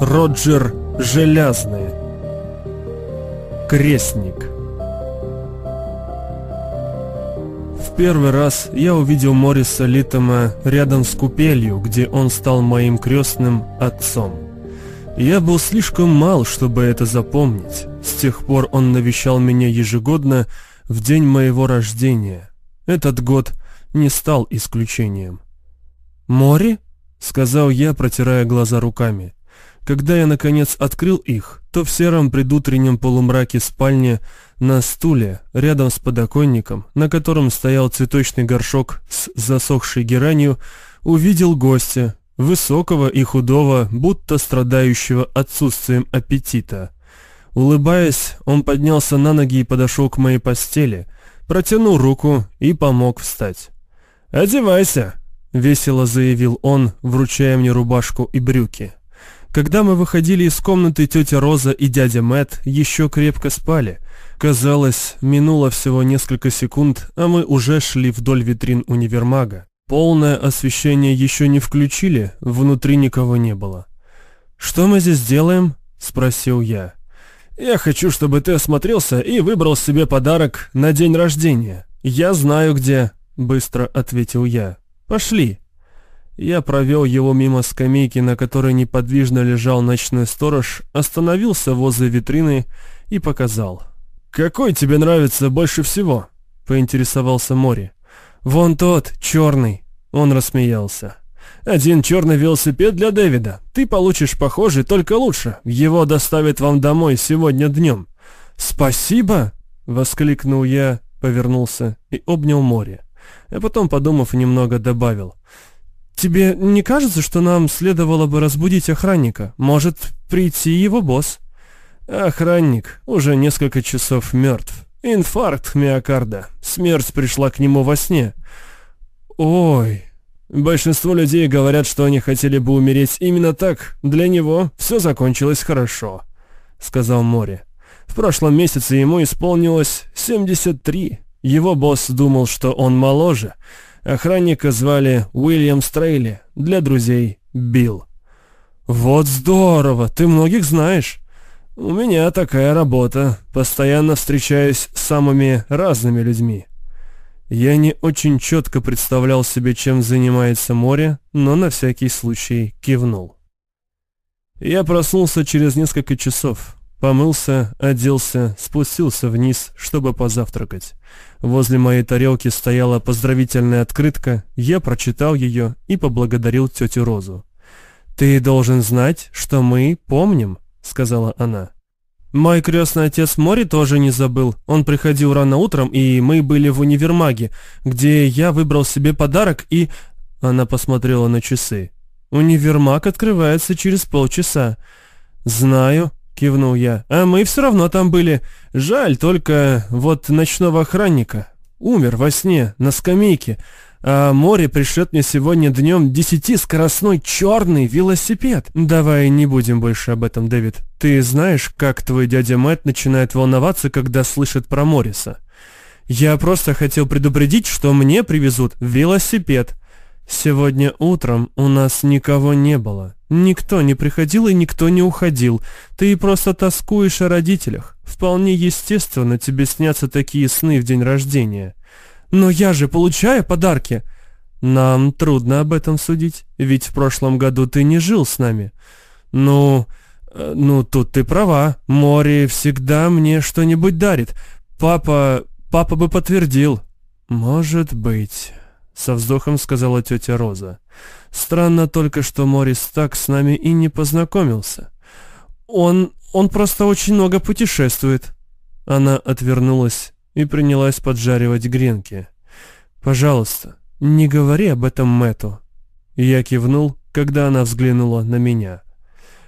Роджер Желязный. Крестник. В первый раз я увидел Мориса Литома рядом с купелью, где он стал моим крестным отцом. Я был слишком мал, чтобы это запомнить. С тех пор он навещал меня ежегодно в день моего рождения. Этот год не стал исключением. «Мори?» — сказал я, протирая глаза руками. Когда я, наконец, открыл их, то в сером предутреннем полумраке спальни на стуле, рядом с подоконником, на котором стоял цветочный горшок с засохшей геранью, увидел гостя, высокого и худого, будто страдающего отсутствием аппетита. Улыбаясь, он поднялся на ноги и подошел к моей постели, протянул руку и помог встать. «Одевайся!» — весело заявил он, вручая мне рубашку и брюки. Когда мы выходили из комнаты, тетя Роза и дядя Мэт еще крепко спали. Казалось, минуло всего несколько секунд, а мы уже шли вдоль витрин универмага. Полное освещение еще не включили, внутри никого не было. «Что мы здесь делаем?» — спросил я. «Я хочу, чтобы ты осмотрелся и выбрал себе подарок на день рождения. Я знаю где», — быстро ответил я. «Пошли». Я провел его мимо скамейки, на которой неподвижно лежал ночной сторож, остановился возле витрины и показал. «Какой тебе нравится больше всего?» — поинтересовался Мори. «Вон тот, черный!» — он рассмеялся. «Один черный велосипед для Дэвида. Ты получишь похожий, только лучше. Его доставят вам домой сегодня днем». «Спасибо!» — воскликнул я, повернулся и обнял море. А потом, подумав немного, добавил. «Тебе не кажется, что нам следовало бы разбудить охранника? Может, прийти его босс?» «Охранник уже несколько часов мертв. Инфаркт миокарда. Смерть пришла к нему во сне». «Ой...» Большинство людей говорят, что они хотели бы умереть именно так. Для него все закончилось хорошо», — сказал Мори. «В прошлом месяце ему исполнилось 73. Его босс думал, что он моложе». Охранника звали Уильям Стрейли, для друзей Билл. «Вот здорово, ты многих знаешь». «У меня такая работа, постоянно встречаюсь с самыми разными людьми». Я не очень четко представлял себе, чем занимается море, но на всякий случай кивнул. Я проснулся через несколько часов. Помылся, оделся, спустился вниз, чтобы позавтракать. Возле моей тарелки стояла поздравительная открытка, я прочитал ее и поблагодарил тетю Розу. «Ты должен знать, что мы помним», — сказала она. «Мой крестный отец Мори тоже не забыл. Он приходил рано утром, и мы были в универмаге, где я выбрал себе подарок и...» Она посмотрела на часы. «Универмаг открывается через полчаса». «Знаю», кивнул я. «А мы все равно там были. Жаль только вот ночного охранника. Умер во сне, на скамейке. А море пришлет мне сегодня днем десятискоростной черный велосипед. Давай не будем больше об этом, Дэвид. Ты знаешь, как твой дядя Мэтт начинает волноваться, когда слышит про Морриса? Я просто хотел предупредить, что мне привезут велосипед. Сегодня утром у нас никого не было. Никто не приходил и никто не уходил. Ты просто тоскуешь о родителях. Вполне естественно тебе снятся такие сны в день рождения. Но я же получаю подарки. Нам трудно об этом судить, ведь в прошлом году ты не жил с нами. Ну, э, ну тут ты права. Море всегда мне что-нибудь дарит. Папа, папа бы подтвердил. Может быть со вздохом сказала тетя Роза. Странно только, что Морис так с нами и не познакомился. Он... он просто очень много путешествует. Она отвернулась и принялась поджаривать гренки. «Пожалуйста, не говори об этом Мэту». Я кивнул, когда она взглянула на меня.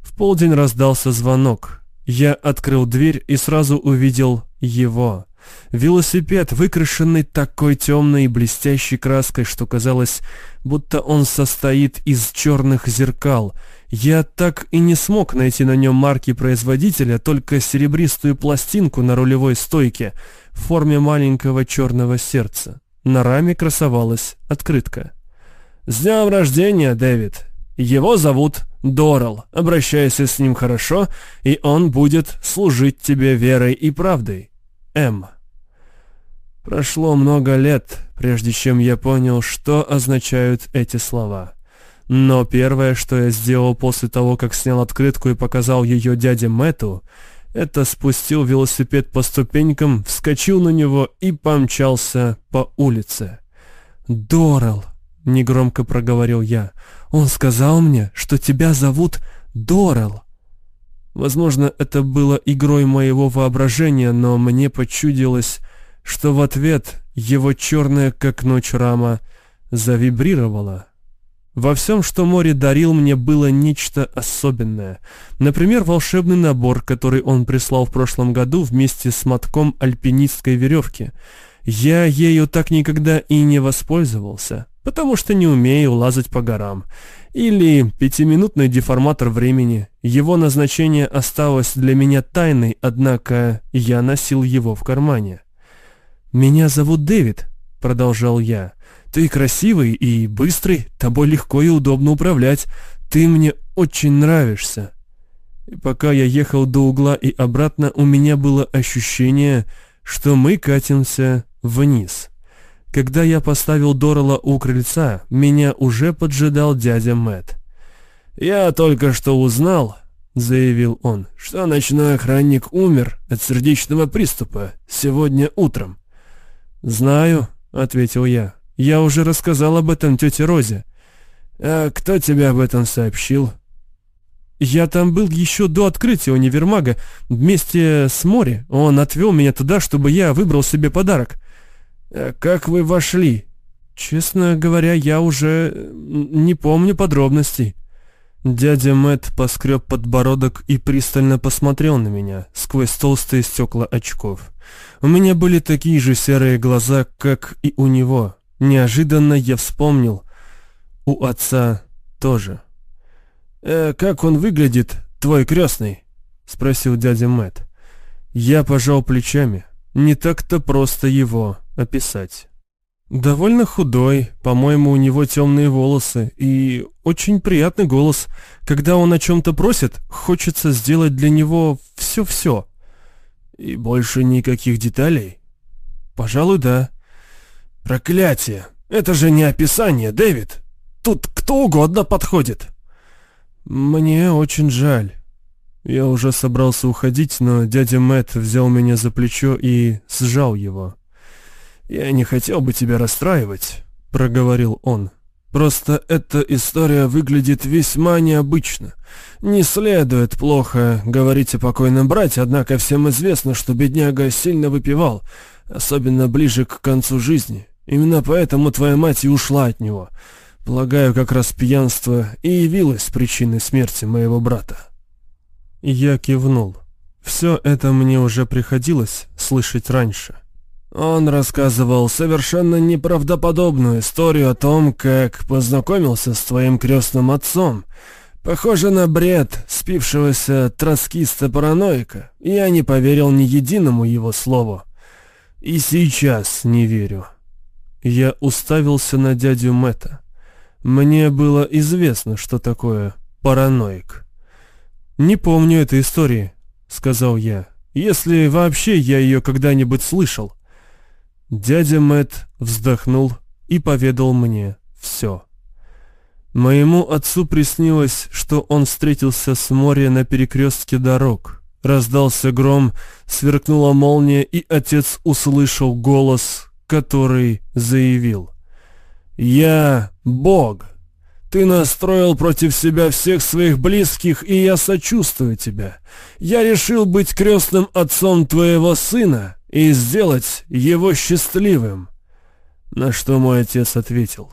В полдень раздался звонок. Я открыл дверь и сразу увидел его. Велосипед, выкрашенный такой темной и блестящей краской, что казалось, будто он состоит из черных зеркал. Я так и не смог найти на нем марки производителя, только серебристую пластинку на рулевой стойке в форме маленького черного сердца. На раме красовалась открытка. «С днем рождения, Дэвид! Его зовут Дорал, обращайся с ним хорошо, и он будет служить тебе верой и правдой. М. Прошло много лет, прежде чем я понял, что означают эти слова. Но первое, что я сделал после того, как снял открытку и показал ее дяде Мэту, это спустил велосипед по ступенькам, вскочил на него и помчался по улице. «Дорал», — негромко проговорил я, — «он сказал мне, что тебя зовут Дорал». Возможно, это было игрой моего воображения, но мне почудилось, что в ответ его черная, как ночь рама, завибрировала. Во всем, что море дарил мне, было нечто особенное. Например, волшебный набор, который он прислал в прошлом году вместе с мотком альпинистской веревки. Я ею так никогда и не воспользовался, потому что не умею лазать по горам. Или пятиминутный деформатор времени. Его назначение осталось для меня тайной, однако я носил его в кармане. «Меня зовут Дэвид», — продолжал я. Ты красивый и быстрый, тобой легко и удобно управлять. Ты мне очень нравишься. И пока я ехал до угла и обратно, у меня было ощущение, что мы катимся вниз. Когда я поставил Дорола у крыльца, меня уже поджидал дядя Мэт. «Я только что узнал», — заявил он, — «что ночной охранник умер от сердечного приступа сегодня утром». «Знаю», — ответил я, я уже рассказал об этом тете Розе. А кто тебе об этом сообщил? Я там был еще до открытия универмага, вместе с Мори. Он отвел меня туда, чтобы я выбрал себе подарок. А как вы вошли? Честно говоря, я уже не помню подробностей. Дядя Мэт поскреб подбородок и пристально посмотрел на меня сквозь толстые стекла очков. У меня были такие же серые глаза, как и у него. Неожиданно я вспомнил. У отца тоже. «Э, «Как он выглядит, твой крестный?» — спросил дядя Мэт. Я пожал плечами. Не так-то просто его описать. Довольно худой, по-моему, у него темные волосы и очень приятный голос. Когда он о чем-то просит, хочется сделать для него все-все. И больше никаких деталей? Пожалуй, да. «Проклятие! Это же не описание, Дэвид! Тут кто угодно подходит!» «Мне очень жаль». Я уже собрался уходить, но дядя Мэтт взял меня за плечо и сжал его. «Я не хотел бы тебя расстраивать», — проговорил он. «Просто эта история выглядит весьма необычно. Не следует плохо говорить о покойном брате, однако всем известно, что бедняга сильно выпивал, особенно ближе к концу жизни. Именно поэтому твоя мать и ушла от него. Полагаю, как раз пьянство и явилось причиной смерти моего брата. Я кивнул. Все это мне уже приходилось слышать раньше. Он рассказывал совершенно неправдоподобную историю о том, как познакомился с твоим крестным отцом. Похоже на бред спившегося троцкиста-параноика. Я не поверил ни единому его слову. И сейчас не верю. Я уставился на дядю Мэтта. Мне было известно, что такое параноик. «Не помню этой истории», — сказал я, — «если вообще я ее когда-нибудь слышал». Дядя Мэтт вздохнул и поведал мне все. Моему отцу приснилось, что он встретился с моря на перекрестке дорог. Раздался гром, сверкнула молния, и отец услышал голос, который заявил «Я Бог. Ты настроил против себя всех своих близких, и я сочувствую тебя. Я решил быть крестным отцом твоего сына и сделать его счастливым». На что мой отец ответил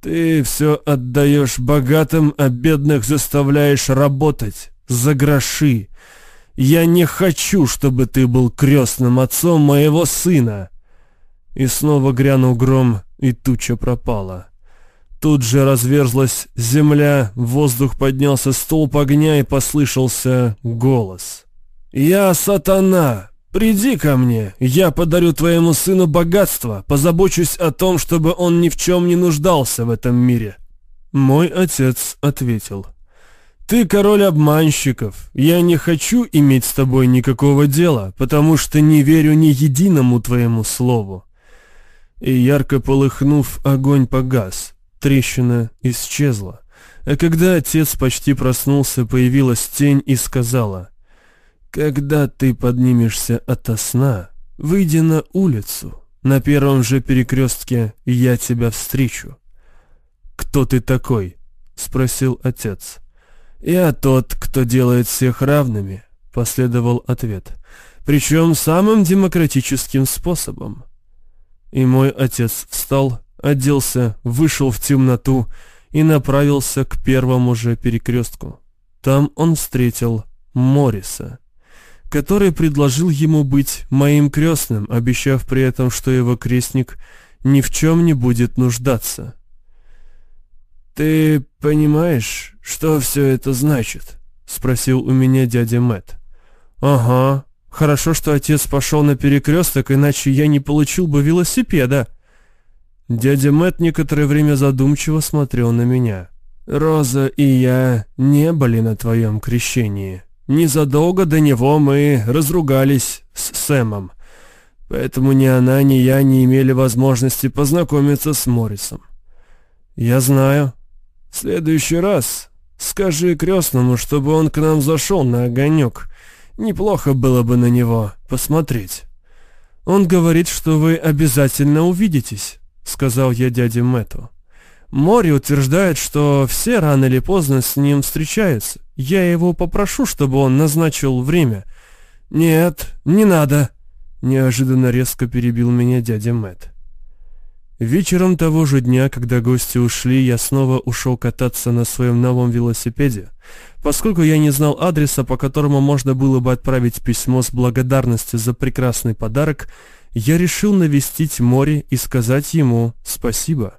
«Ты все отдаешь богатым, а бедных заставляешь работать за гроши. Я не хочу, чтобы ты был крестным отцом моего сына». И снова грянул гром, и туча пропала. Тут же разверзлась земля, в воздух поднялся столб огня и послышался голос. «Я сатана! Приди ко мне, я подарю твоему сыну богатство, позабочусь о том, чтобы он ни в чем не нуждался в этом мире». Мой отец ответил. Ты король обманщиков. Я не хочу иметь с тобой никакого дела, потому что не верю ни единому твоему слову. И ярко полыхнув, огонь погас, трещина исчезла. А когда отец почти проснулся, появилась тень и сказала, «Когда ты поднимешься ото сна, выйди на улицу, на первом же перекрестке я тебя встречу». «Кто ты такой?» — спросил отец. «Я тот, кто делает всех равными», — последовал ответ. «Причем самым демократическим способом». И мой отец встал, оделся, вышел в темноту и направился к первому же перекрестку. Там он встретил Морриса, который предложил ему быть моим крестным, обещав при этом, что его крестник ни в чем не будет нуждаться. «Ты понимаешь, что все это значит?» — спросил у меня дядя Мэт. «Ага. Хорошо, что отец пошел на перекресток, иначе я не получил бы велосипеда». Дядя Мэт некоторое время задумчиво смотрел на меня. «Роза и я не были на твоем крещении. Незадолго до него мы разругались с Сэмом, поэтому ни она, ни я не имели возможности познакомиться с Моррисом». «Я знаю», в следующий раз скажи крестному, чтобы он к нам зашел на огонек. Неплохо было бы на него посмотреть. Он говорит, что вы обязательно увидитесь, сказал я дяде Мэту. Мори утверждает, что все рано или поздно с ним встречаются. Я его попрошу, чтобы он назначил время. Нет, не надо, неожиданно резко перебил меня дядя Мэт. Вечером того же дня, когда гости ушли, я снова ушел кататься на своем новом велосипеде. Поскольку я не знал адреса, по которому можно было бы отправить письмо с благодарностью за прекрасный подарок, я решил навестить море и сказать ему спасибо.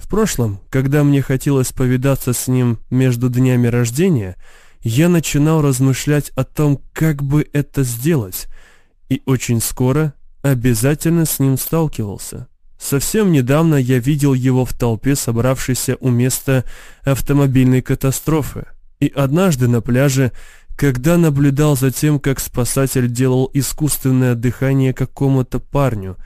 В прошлом, когда мне хотелось повидаться с ним между днями рождения, я начинал размышлять о том, как бы это сделать, и очень скоро обязательно с ним сталкивался. Совсем недавно я видел его в толпе, собравшейся у места автомобильной катастрофы. И однажды на пляже, когда наблюдал за тем, как спасатель делал искусственное дыхание какому-то парню.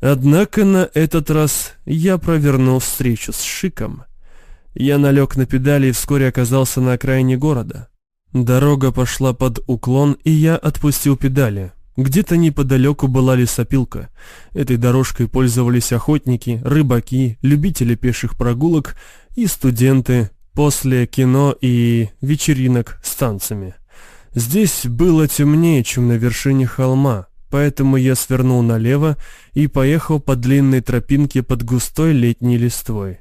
Однако на этот раз я провернул встречу с Шиком. Я налег на педали и вскоре оказался на окраине города. Дорога пошла под уклон, и я отпустил педали. Где-то неподалеку была лесопилка. Этой дорожкой пользовались охотники, рыбаки, любители пеших прогулок и студенты после кино и вечеринок с танцами. Здесь было темнее, чем на вершине холма, поэтому я свернул налево и поехал по длинной тропинке под густой летней листвой.